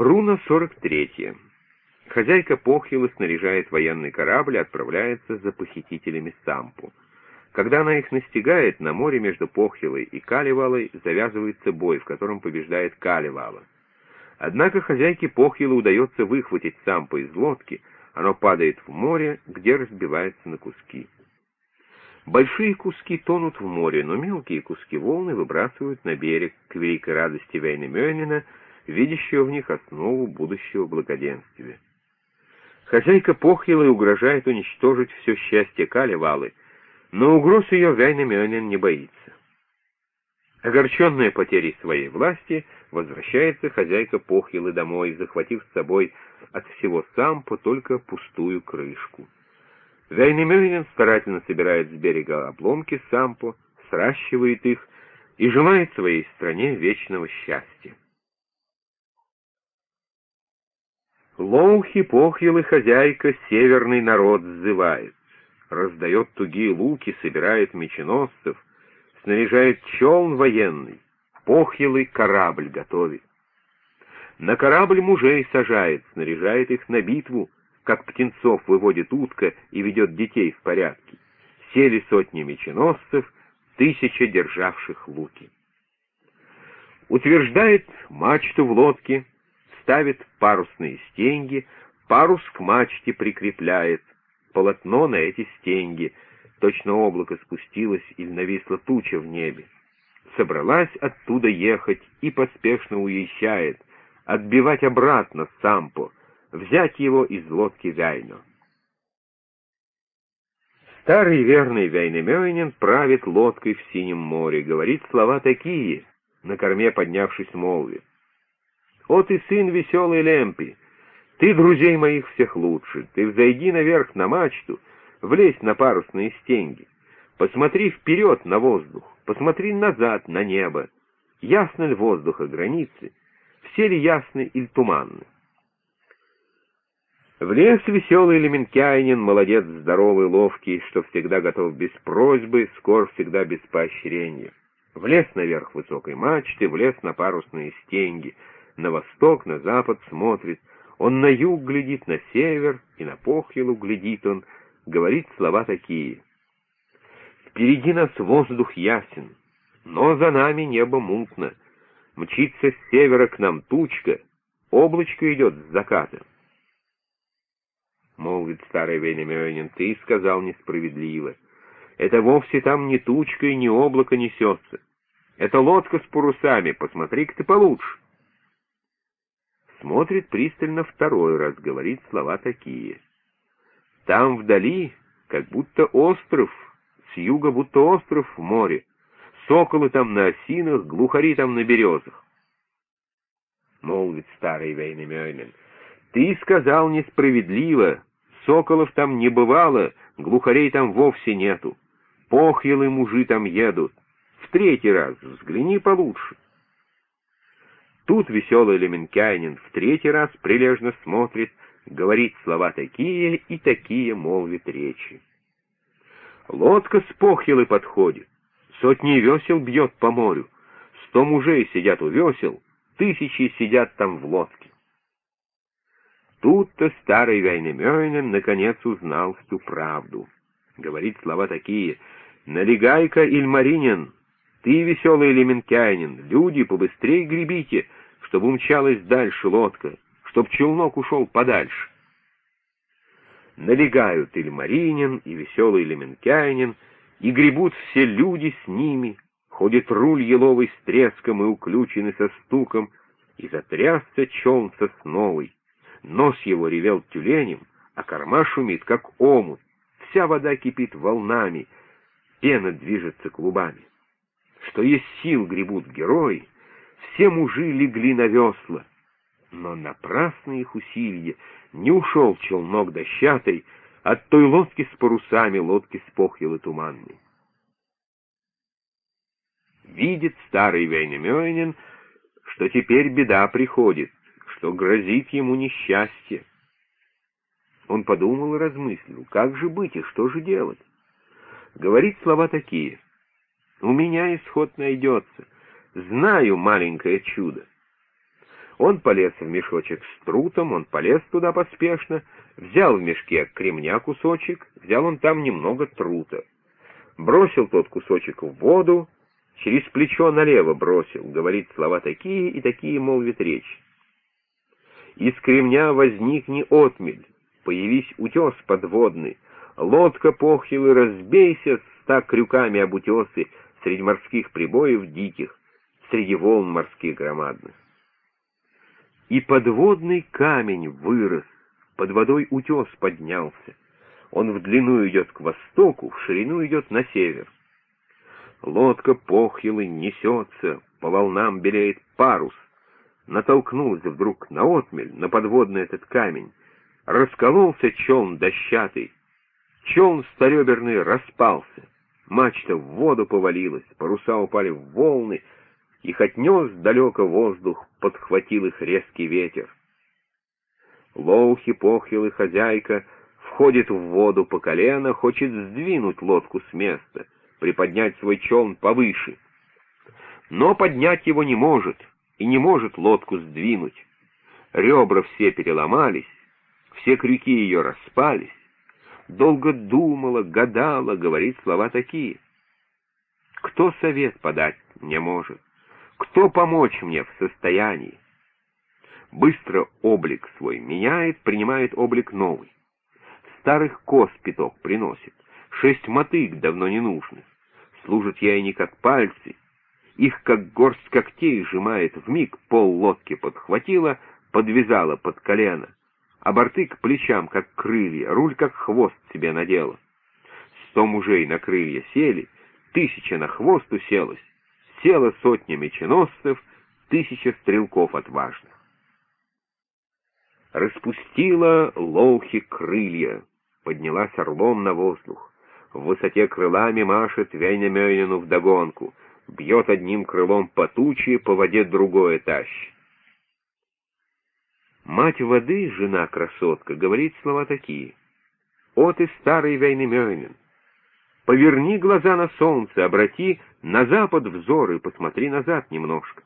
Руна 43. Хозяйка Похилы снаряжает военный корабль и отправляется за похитителями Сампу. Когда она их настигает, на море между Похилой и Калевалой завязывается бой, в котором побеждает Калевала. Однако хозяйке Похилы удается выхватить Сампу из лодки, оно падает в море, где разбивается на куски. Большие куски тонут в море, но мелкие куски волны выбрасывают на берег к великой радости Вейна видящего в них основу будущего благоденствия. Хозяйка Похилы угрожает уничтожить все счастье Калевалы, но угроз ее Вейна не боится. Огорченная потерей своей власти, возвращается хозяйка Похилы домой, захватив с собой от всего сампо только пустую крышку. Вейнемёнин старательно собирает с берега обломки сампо, сращивает их и желает своей стране вечного счастья. Лоухи, похилы, хозяйка, северный народ сзывает, раздает тугие луки, собирает меченосцев, снаряжает челн военный, похилый корабль готовит. На корабль мужей сажает, снаряжает их на битву, как птенцов выводит утка и ведет детей в порядке. Сели сотни меченосцев, тысяча державших луки. Утверждает мачту в лодке, ставит парусные стенги, парус к мачте прикрепляет, полотно на эти стенги, точно облако спустилось или нависла туча в небе. Собралась оттуда ехать и поспешно уезжает, отбивать обратно Сампо, взять его из лодки Вяйно. Старый верный Вяйнемёйнин правит лодкой в синем море, говорит слова такие, на корме поднявшись молвит. «О ты, сын веселой Лемпи! Ты друзей моих всех лучше, ты взойди наверх на мачту, влезь на парусные стенги, посмотри вперед на воздух, посмотри назад на небо, ясно ли воздуха границы, все ли ясны или туманны. В лес веселый Леменкянин, молодец здоровый, ловкий, что всегда готов без просьбы, скор всегда без поощрения. Влез наверх высокой мачты, влез на парусные стенги — на восток, на запад смотрит, он на юг глядит, на север, и на Похилу глядит он, говорит слова такие. Впереди нас воздух ясен, но за нами небо мутно. Мчится с севера к нам тучка, облачко идет с заката. Молвит старый Венемёнин, ты сказал несправедливо. Это вовсе там не тучка и не облако несется. Это лодка с парусами, посмотри-ка ты получше. Смотрит пристально второй раз, говорит слова такие. Там вдали, как будто остров, с юга будто остров в море, соколы там на осинах, глухари там на березах. Молвит старый Вейнемёйнен, ты сказал несправедливо, соколов там не бывало, глухарей там вовсе нету, похьелы мужи там едут. В третий раз взгляни получше. Тут веселый Леменкянин в третий раз прилежно смотрит, говорит слова такие и такие молвит речи. Лодка с похилы подходит, сотни весел бьет по морю, сто мужей сидят у весел, тысячи сидят там в лодке. Тут-то старый Вейнемёйнен наконец узнал всю правду. Говорит слова такие «Налегай-ка, Ильмаринин, ты, веселый Леменкянин, люди, побыстрей гребите, чтобы умчалась дальше лодка, чтоб челнок ушел подальше. Налегают Ильмаринин и веселый Леменкянин, и гребут все люди с ними, ходит руль еловый с треском и уключенный со стуком, и затрясся челн сосновый. Нос его ревел тюленем, а корма шумит, как омут, вся вода кипит волнами, пена движется клубами. Что есть сил гребут герои, все мужи легли на весла. Но напрасны их усилия, не ушел челнок дощатый от той лодки с парусами, лодки с похилы туманной. Видит старый Вейнемёйнин, что теперь беда приходит, что грозит ему несчастье. Он подумал и размыслил, как же быть и что же делать. Говорит слова такие. «У меня исход найдется. Знаю маленькое чудо. Он полез в мешочек с трутом, он полез туда поспешно, взял в мешке кремня кусочек, взял он там немного трута. Бросил тот кусочек в воду, через плечо налево бросил, говорит слова такие и такие, молвит речь. Из кремня возникни отмель, появись утес подводный, лодка похилы, разбейся ста крюками об утесы среди морских прибоев диких, среди волн морских громадных. И подводный камень вырос, под водой утес поднялся. Он в длину идет к востоку, в ширину идет на север. Лодка похилы несется, по волнам белеет парус. Натолкнулась вдруг на отмель, на подводный этот камень. Раскололся челн дощатый. Челн стареберный распался. Мачта в воду повалилась, паруса упали в волны — их отнес далеко воздух, подхватил их резкий ветер. Лоухи, похилы, хозяйка входит в воду по колено, хочет сдвинуть лодку с места, приподнять свой челн повыше. Но поднять его не может, и не может лодку сдвинуть. Ребра все переломались, все крюки ее распались. Долго думала, гадала, говорит слова такие. Кто совет подать мне может? Кто помочь мне в состоянии? Быстро облик свой меняет, принимает облик новый. Старых коз пяток приносит, шесть мотык давно не нужных. Служат яйни как пальцы, их как горсть когтей сжимает вмиг, пол лодки подхватила, подвязала под колено, а борты к плечам, как крылья, руль, как хвост себе надела. Сто мужей на крылья сели, тысяча на хвост уселась, села сотня меченосцев, тысяча стрелков отважных. Распустила лоухи крылья, поднялась орлом на воздух. В высоте крылами машет Вейнемёйнину вдогонку, бьет одним крылом по туче, по воде другое тащит. Мать воды, жена-красотка, говорит слова такие. «О ты, старый Вейнемёйнин, Поверни глаза на солнце, обрати на запад взор и посмотри назад немножко.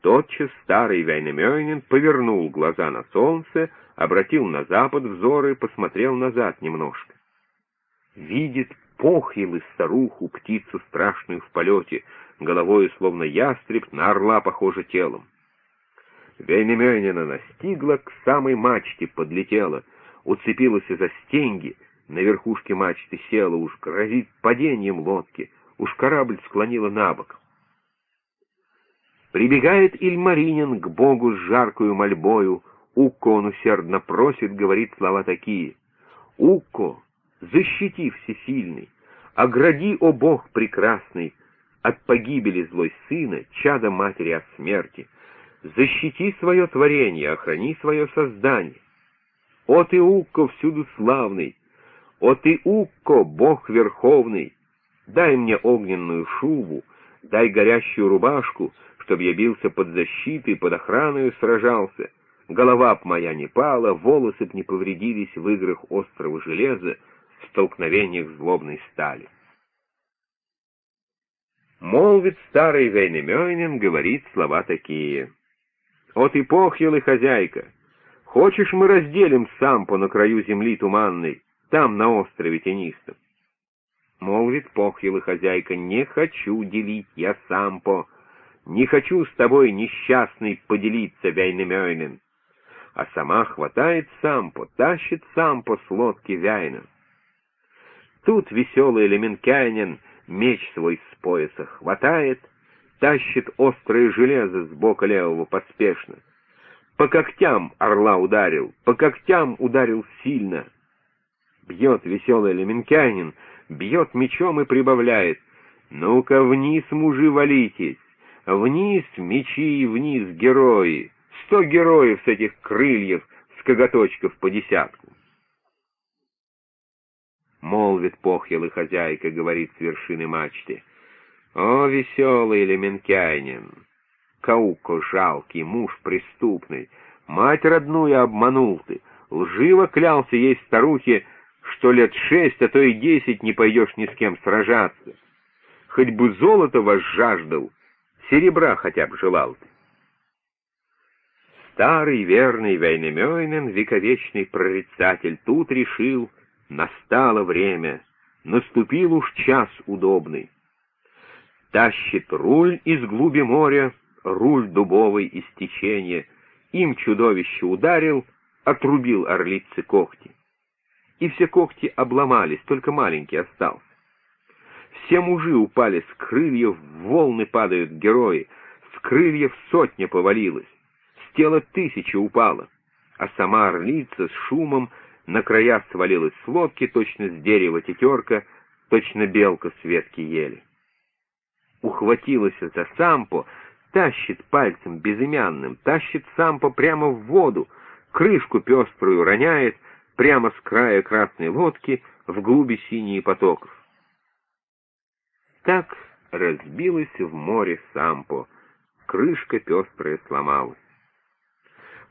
Тотчас старый Вайнемёйнин повернул глаза на солнце, обратил на запад взор и посмотрел назад немножко. Видит похилы старуху, птицу страшную в полете, головою словно ястреб, на орла похоже телом. Вейнемёнина настигла, к самой мачте подлетела, уцепилась за стенги — на верхушке мачты села, уж грозит падением лодки, уж корабль склонила на бок. Прибегает Ильмаринин к Богу с жаркою мольбою, Укко он усердно просит, говорит слова такие. «Укко, защити всесильный, огради, о Бог прекрасный, от погибели злой сына, чада матери от смерти, защити свое творение, охрани свое создание. О ты, Укко, всюду славный, «О ты, Укко, бог верховный, дай мне огненную шубу, дай горящую рубашку, чтоб я бился под защитой, под охраною сражался, голова б моя не пала, волосы б не повредились в играх острого железа, в столкновениях злобной стали». Молвит старый Вейнемёйнин, говорит слова такие. «О ты, похьелый хозяйка! Хочешь, мы разделим сампо на краю земли туманной, там, на острове тенистом. Молвит похьелы хозяйка, не хочу делить я сампо, не хочу с тобой, несчастный, поделиться, Вяйнемёйнен. А сама хватает сампо, тащит сампо с лодки Вяйна. Тут веселый Леменкянин меч свой с пояса хватает, тащит острое железо с бока левого поспешно. По когтям орла ударил, по когтям ударил сильно — Бьет веселый Леменкянин, бьет мечом и прибавляет. «Ну-ка вниз, мужи, валитесь! Вниз мечи и вниз герои! Сто героев с этих крыльев, с коготочков по десятку!» Молвит похьелый хозяйка, говорит с вершины мачты. «О, веселый Леменкянин! Кауко жалкий, муж преступный! Мать родную обманул ты! Лживо клялся ей старухе, что лет шесть, а то и десять не пойдешь ни с кем сражаться. Хоть бы золото вас жаждал, серебра хотя бы желал ты. Старый верный Вейнемёйнен, вековечный прорицатель, тут решил, настало время, наступил уж час удобный. Тащит руль из глуби моря, руль дубовый из течения, им чудовище ударил, отрубил орлицы когти. И все когти обломались, только маленький остался. Все мужи упали с крыльев, волны падают герои, с крыльев сотня повалилась тела тысячи упало, а сама орлица с шумом на края свалилась с лодки, точно с дерева тетерка, точно белка с ветки ели. Ухватилась за сампо, тащит пальцем безымянным, тащит сампо прямо в воду, крышку пеструю роняет прямо с края красной лодки в глуби синие потоков. Так разбилась в море сампо, крышка пестрая сломалась.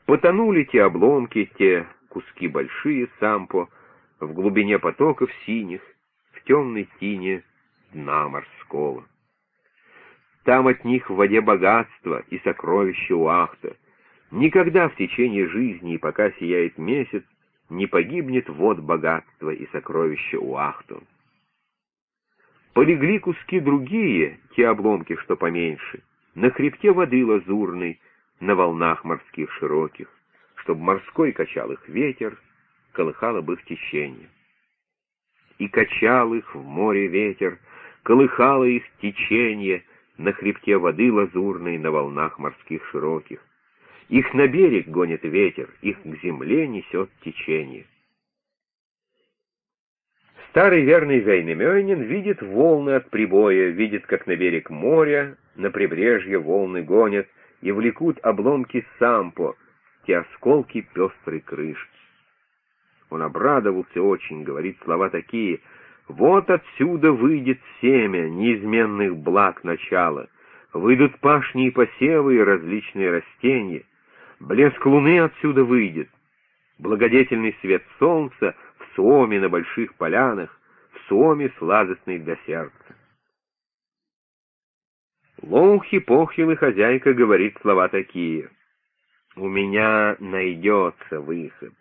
Потонули те обломки, те куски большие сампо, в глубине потоков синих, в темной тине дна морского. Там от них в воде богатство и сокровища Уахта. Никогда в течение жизни, и пока сияет месяц, не погибнет вод богатства и сокровища Уахту. Полегли куски другие, те обломки, что поменьше, на хребте воды лазурной, на волнах морских широких, чтобы морской качал их ветер, колыхало бы их течение. И качал их в море ветер, колыхало их течение на хребте воды лазурной, на волнах морских широких. Их на берег гонит ветер, их к земле несет течение. Старый верный Вейнемёйнин видит волны от прибоя, видит, как на берег моря, на прибрежье волны гонят, и влекут обломки сампо, те осколки пестрой крышки. Он обрадовался очень, говорит слова такие «Вот отсюда выйдет семя неизменных благ начала, выйдут пашни и посевы и различные растения, блеск луны отсюда выйдет, благодетельный свет солнца в суоме на больших полянах, в суоме сладостный для сердца. Лоухи-похил и хозяйка говорит слова такие. «У меня найдется выход.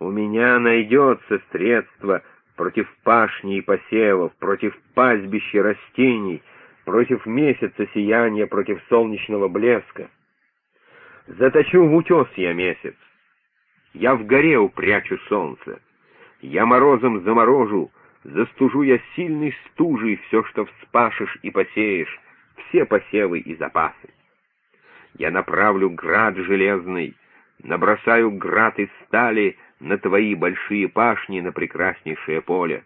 У меня найдется средство против пашни и посевов, против пастбища растений, против месяца сияния, против солнечного блеска. Заточу в утес я месяц. Я в горе упрячу солнце. Я морозом заморожу, застужу я сильной стужей все, что вспашешь и посеешь, все посевы и запасы. Я направлю град железный, набросаю град из стали на твои большие пашни, на прекраснейшее поле.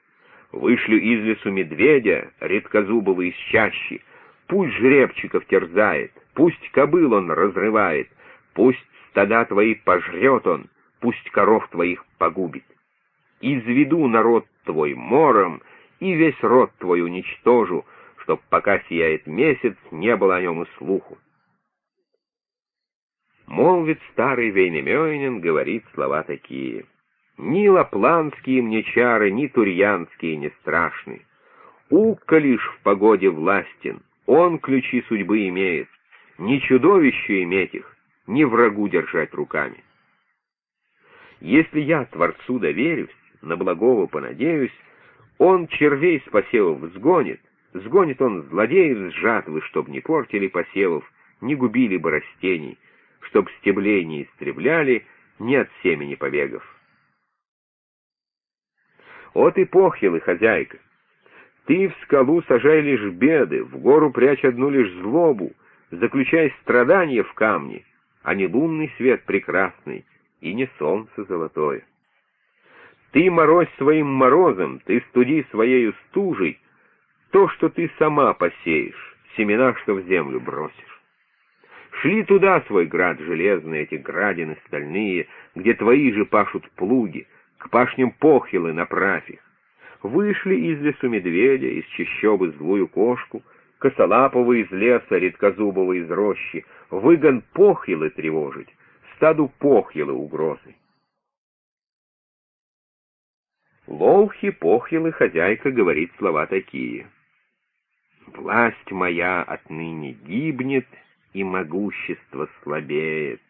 Вышлю из лесу медведя, редкозубого из чащи, пусть жребчиков терзает, пусть кобыл он разрывает, пусть стада твои пожрет он, пусть коров твоих погубит. Изведу народ твой мором, и весь род твой уничтожу, чтоб пока сияет месяц, не было о нем и слуху. Молвит старый Вейнемёйнин, говорит слова такие. Ни лапландские мне чары, ни турьянские не страшны. Укка лишь в погоде властен, он ключи судьбы имеет. Ни чудовищу иметь их, ни врагу держать руками. Если я Творцу доверюсь, на благого понадеюсь, он червей с посевов сгонит, Сгонит он злодеев с жатвы, чтоб не портили посевов, не губили бы растений, чтоб стеблей не истребляли, ни от семени побегов. О ты похилый, хозяйка! Ты в скалу сажай лишь беды, в гору прячь одну лишь злобу, заключай страдания в камне, а не лунный свет прекрасный и не солнце золотое. Ты морозь своим морозом, ты студи своею стужей, то, что ты сама посеешь, семена, что в землю бросишь. Шли туда свой град железный, эти градины стальные, где твои же пашут плуги, к пашням похилы направь их. Вышли из лесу медведя, из чащобы злую кошку, косолапого из леса, редкозубого из рощи, выгон похилы тревожить, стаду похилы угрозы. Лолхи, похилы, хозяйка говорит слова такие — Власть моя отныне гибнет, и могущество слабеет.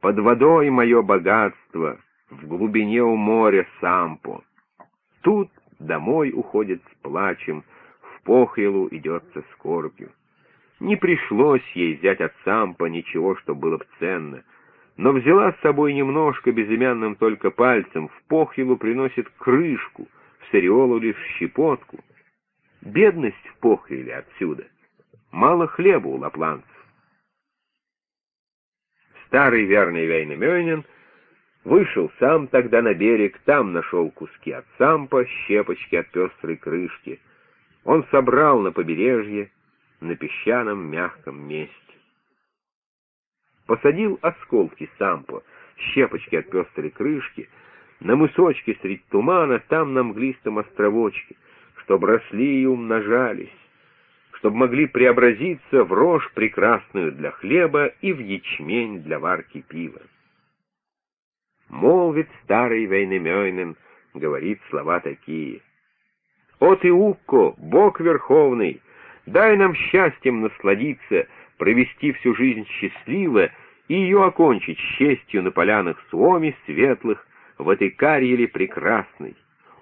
под водой мое богатство, в глубине у моря Сампо. Тут домой уходит с плачем, похилу идет со скорбью. Не пришлось ей взять от Сампа ничего, что было бы ценно, но взяла с собой немножко безымянным только пальцем, в похилу приносит крышку, в Сариолу лишь щепотку. Бедность в похиле отсюда. Мало хлеба у лапланцев. Старый верный Вейнамёнин вышел сам тогда на берег, там нашел куски от сампа, щепочки от пестрой крышки. Он собрал на побережье, на песчаном мягком месте. Посадил осколки сампа, щепочки от пестрой крышки, на мысочке средь тумана, там на мглистом островочке, чтоб росли и умножались, чтобы могли преобразиться в рожь прекрасную для хлеба и в ячмень для варки пива. Молвит старый Вейнемёйнен, говорит слова такие. «О ты, Укко, Бог Верховный, дай нам счастьем насладиться, провести всю жизнь счастливо и ее окончить честью на полянах Суоми светлых в этой карьере прекрасной.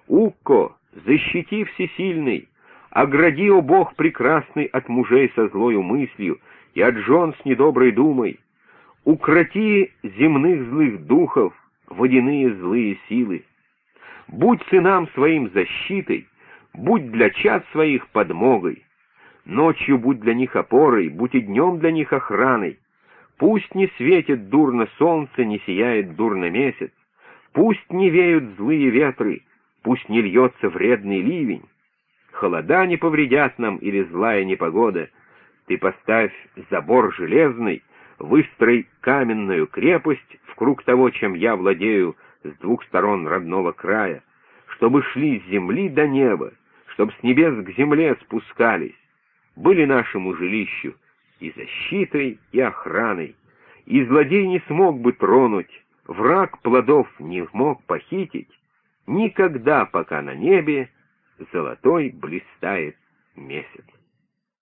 Укко, защити всесильный, Огради, о Бог прекрасный, от мужей со злою мыслью и от жен с недоброй думой. Укроти земных злых духов, водяные злые силы. Будь сынам своим защитой, будь для чад своих подмогой. Ночью будь для них опорой, будь и днем для них охраной. Пусть не светит дурно солнце, не сияет дурно месяц. Пусть не веют злые ветры, пусть не льется вредный ливень холода не повредят нам или злая непогода. Ты поставь забор железный, выстрой каменную крепость в круг того, чем я владею с двух сторон родного края, чтобы шли с земли до неба, чтоб с небес к земле спускались, были нашему жилищу и защитой, и охраной, и злодей не смог бы тронуть, враг плодов не мог похитить, никогда, пока на небе золотой блистает месяц.